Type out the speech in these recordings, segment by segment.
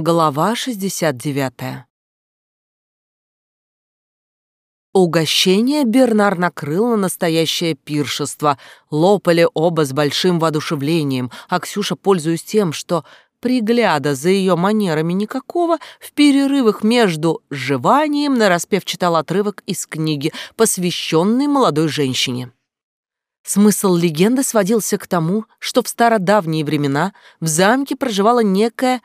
Глава 69. Угощение Бернар накрыл на настоящее пиршество. Лопали оба с большим воодушевлением, а Ксюша, пользуясь тем, что пригляда за ее манерами никакого, в перерывах между жеванием нараспев читал отрывок из книги, посвященной молодой женщине. Смысл легенды сводился к тому, что в стародавние времена в замке проживала некая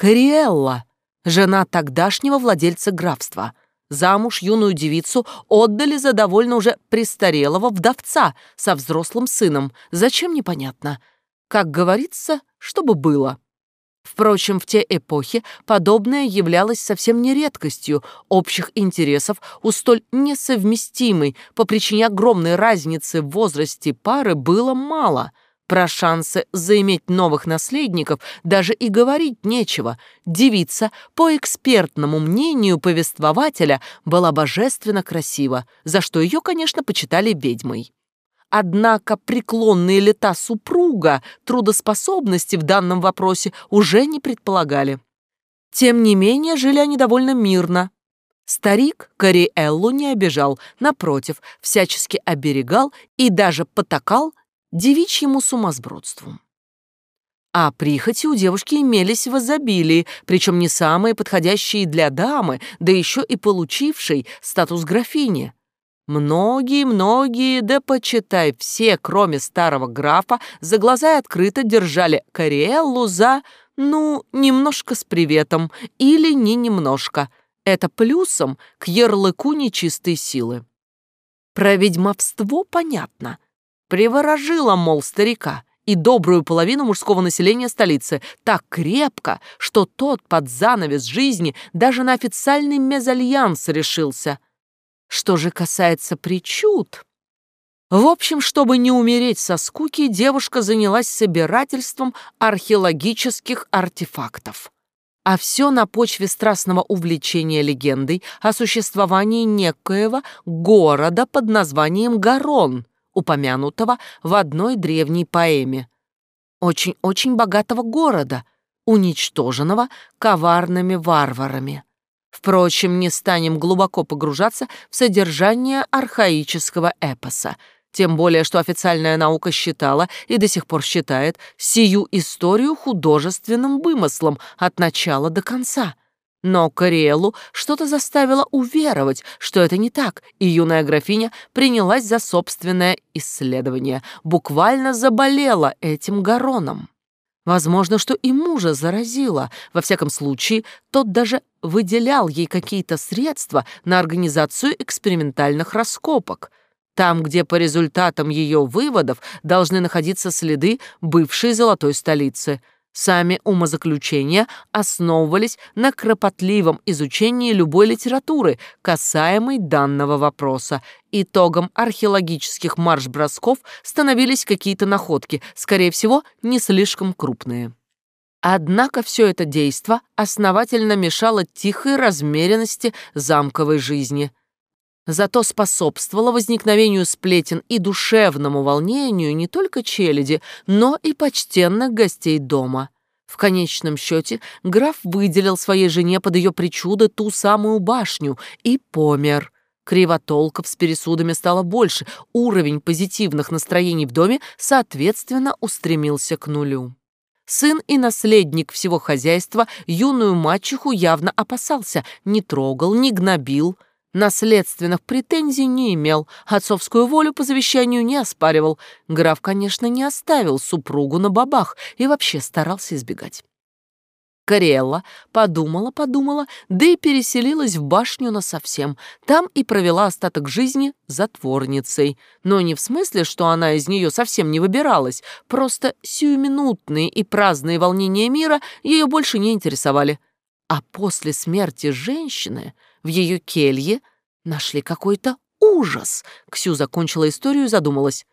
Кориэлла, жена тогдашнего владельца графства. Замуж юную девицу отдали за довольно уже престарелого вдовца со взрослым сыном. Зачем, непонятно. Как говорится, чтобы было. Впрочем, в те эпохи подобное являлось совсем не редкостью. Общих интересов у столь несовместимой по причине огромной разницы в возрасте пары было мало — про шансы заиметь новых наследников даже и говорить нечего. Девица, по экспертному мнению повествователя, была божественно красива, за что ее, конечно, почитали ведьмой. Однако преклонные лета супруга трудоспособности в данном вопросе уже не предполагали. Тем не менее, жили они довольно мирно. Старик Кориэллу не обижал, напротив, всячески оберегал и даже потакал девичьему сумасбродству. А прихоти у девушки имелись в изобилии, причем не самые подходящие для дамы, да еще и получившей статус графини. Многие-многие, да почитай, все, кроме старого графа, за глаза открыто держали Кориэллу за, ну, немножко с приветом, или не немножко. Это плюсом к ярлыку нечистой силы. Про ведьмовство понятно — Приворожила, мол, старика и добрую половину мужского населения столицы так крепко, что тот под занавес жизни даже на официальный мезальянс решился. Что же касается причуд... В общем, чтобы не умереть со скуки, девушка занялась собирательством археологических артефактов. А все на почве страстного увлечения легендой о существовании некоего города под названием Гарон, упомянутого в одной древней поэме. Очень-очень богатого города, уничтоженного коварными варварами. Впрочем, не станем глубоко погружаться в содержание архаического эпоса, тем более что официальная наука считала и до сих пор считает сию историю художественным вымыслом от начала до конца. Но Кориэлу что-то заставило уверовать, что это не так, и юная графиня принялась за собственное исследование, буквально заболела этим гороном. Возможно, что и мужа заразила. Во всяком случае, тот даже выделял ей какие-то средства на организацию экспериментальных раскопок. Там, где по результатам ее выводов должны находиться следы бывшей золотой столицы — Сами умозаключения основывались на кропотливом изучении любой литературы, касаемой данного вопроса. Итогом археологических марш-бросков становились какие-то находки, скорее всего, не слишком крупные. Однако все это действо основательно мешало тихой размеренности замковой жизни – зато способствовало возникновению сплетен и душевному волнению не только челяди, но и почтенных гостей дома. В конечном счете граф выделил своей жене под ее причуды ту самую башню и помер. Кривотолков с пересудами стало больше, уровень позитивных настроений в доме, соответственно, устремился к нулю. Сын и наследник всего хозяйства юную мачеху явно опасался, не трогал, не гнобил – Наследственных претензий не имел, отцовскую волю по завещанию не оспаривал. Граф, конечно, не оставил супругу на бабах и вообще старался избегать. Карелла подумала-подумала, да и переселилась в башню насовсем. Там и провела остаток жизни затворницей. Но не в смысле, что она из нее совсем не выбиралась, просто сиюминутные и праздные волнения мира ее больше не интересовали. А после смерти женщины в ее келье нашли какой-то ужас. Ксю закончила историю и задумалась.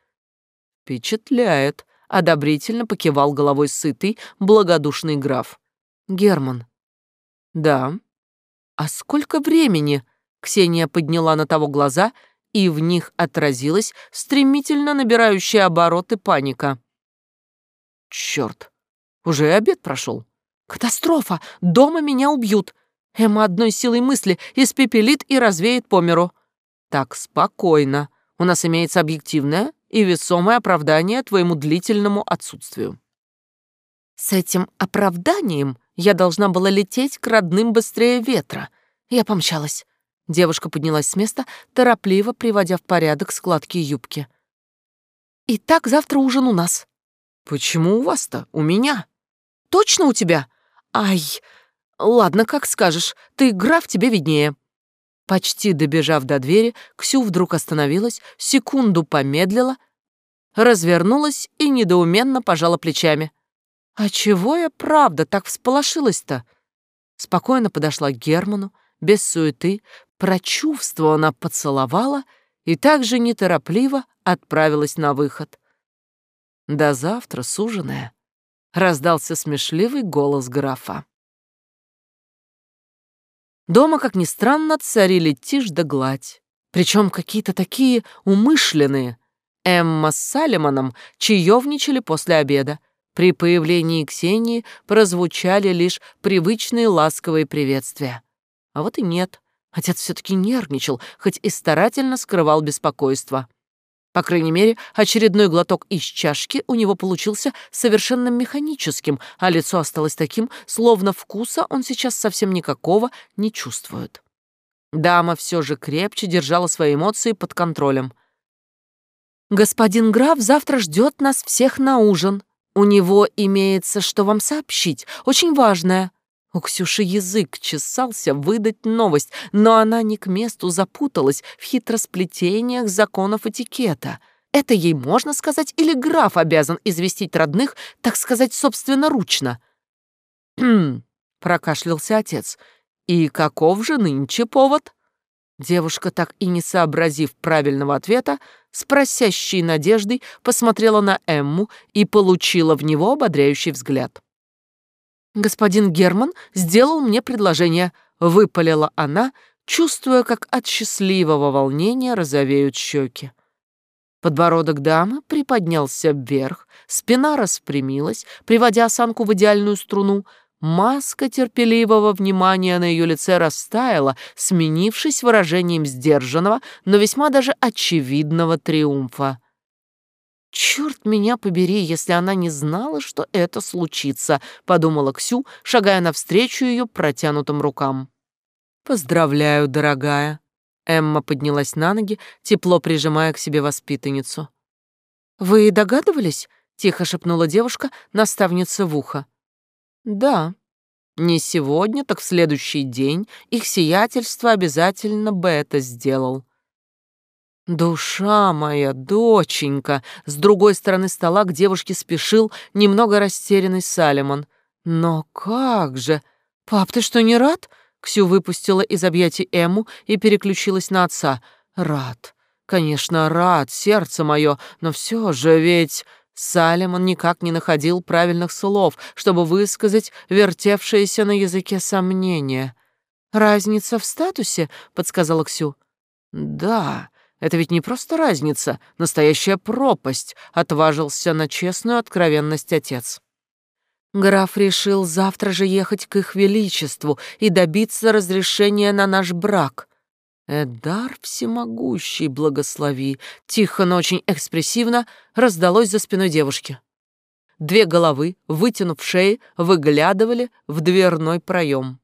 «Впечатляет», — одобрительно покивал головой сытый, благодушный граф. «Герман». «Да». «А сколько времени?» Ксения подняла на того глаза, и в них отразилась стремительно набирающая обороты паника. «Черт, уже обед прошел. Катастрофа! Дома меня убьют! Эмма одной силой мысли испепелит и развеет по миру. Так, спокойно. У нас имеется объективное и весомое оправдание твоему длительному отсутствию. С этим оправданием я должна была лететь к родным быстрее ветра. Я помчалась. Девушка поднялась с места, торопливо приводя в порядок складки юбки. «Итак, завтра ужин у нас». «Почему у вас-то? У меня». «Точно у тебя? Ай, ладно, как скажешь. Ты граф, тебе виднее». Почти добежав до двери, Ксю вдруг остановилась, секунду помедлила, развернулась и недоуменно пожала плечами. «А чего я правда так всполошилась-то?» Спокойно подошла к Герману, без суеты, прочувствованно поцеловала и также неторопливо отправилась на выход. «До завтра, суженая», — раздался смешливый голос графа. Дома, как ни странно, царили тишь да гладь, причем какие-то такие умышленные. Эмма с Салемоном чаевничали после обеда. При появлении Ксении прозвучали лишь привычные ласковые приветствия. А вот и нет. Отец все-таки нервничал, хоть и старательно скрывал беспокойство. По крайней мере, очередной глоток из чашки у него получился совершенно механическим, а лицо осталось таким, словно вкуса он сейчас совсем никакого не чувствует. Дама все же крепче держала свои эмоции под контролем. «Господин граф завтра ждет нас всех на ужин. У него имеется что вам сообщить, очень важное», у Ксюши язык чесался выдать новость, но она не к месту запуталась в хитросплетениях законов этикета. Это ей можно сказать или граф обязан известить родных, так сказать, собственноручно? «Хм», — прокашлялся отец, — «и каков же нынче повод?» Девушка, так и не сообразив правильного ответа, с просящей надеждой посмотрела на Эмму и получила в него ободряющий взгляд. «Господин Герман сделал мне предложение», — выпалила она, чувствуя, как от счастливого волнения розовеют щеки. Подбородок дамы приподнялся вверх, спина распрямилась, приводя осанку в идеальную струну. Маска терпеливого внимания на ее лице растаяла, сменившись выражением сдержанного, но весьма даже очевидного триумфа. «Черт меня побери, если она не знала, что это случится», — подумала Ксю, шагая навстречу ее протянутым рукам. «Поздравляю, дорогая». Эмма поднялась на ноги, тепло прижимая к себе воспитанницу. «Вы догадывались?» — тихо шепнула девушка, наставница в ухо. «Да. Не сегодня, так в следующий день их сиятельство обязательно бы это сделал. «Душа моя, доченька!» С другой стороны стола к девушке спешил немного растерянный Салемон. «Но как же? Пап, ты что, не рад?» Ксю выпустила из объятий Эму и переключилась на отца. «Рад. Конечно, рад, сердце мое, но все же ведь...» Салемон никак не находил правильных слов, чтобы высказать вертевшееся на языке сомнения. «Разница в статусе?» — подсказала Ксю. «Да, это ведь не просто разница, настоящая пропасть, отважился на честную откровенность отец. Граф решил завтра же ехать к их величеству и добиться разрешения на наш брак. Эдар всемогущий, благослови, тихо, но очень экспрессивно раздалось за спиной девушки. Две головы, вытянув шеи, выглядывали в дверной проем.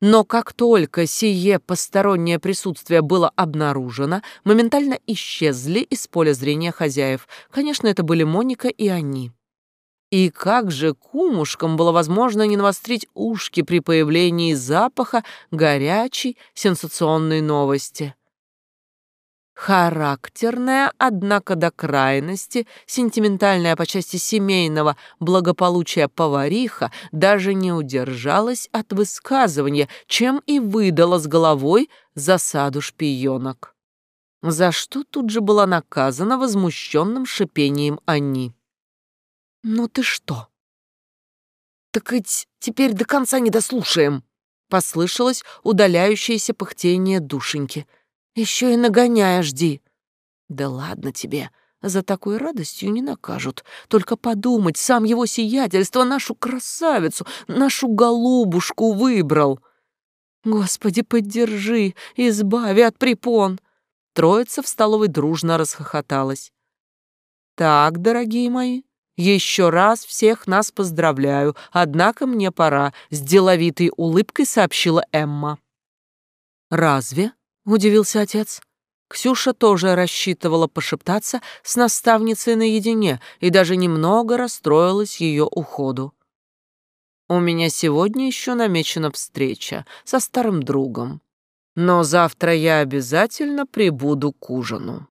Но как только сие постороннее присутствие было обнаружено, моментально исчезли из поля зрения хозяев. Конечно, это были Моника и они. И как же кумушкам было возможно не навострить ушки при появлении запаха горячей сенсационной новости? Характерная, однако до крайности, сентиментальная по части семейного благополучия повариха даже не удержалась от высказывания, чем и выдала с головой засаду шпионок. За что тут же была наказана возмущенным шипением Анни. «Ну ты что?» «Так ведь теперь до конца не дослушаем!» Послышалось удаляющееся пыхтение душеньки — еще и нагоняя жди. Да ладно тебе, За такой радостью не накажут. Только подумать, сам его сиятельство нашу красавицу, нашу голубушку выбрал. Господи, поддержи, избави от препон. Троица в столовой дружно расхохоталась. Так, дорогие мои, еще раз всех нас поздравляю, однако мне пора, с деловитой улыбкой сообщила Эмма. Разве? Удивился отец. Ксюша тоже рассчитывала пошептаться с наставницей наедине и даже немного расстроилась ее уходу. «У меня сегодня еще намечена встреча со старым другом, но завтра я обязательно прибуду к ужину».